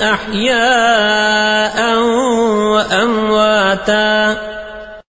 أحياء وأمواتا.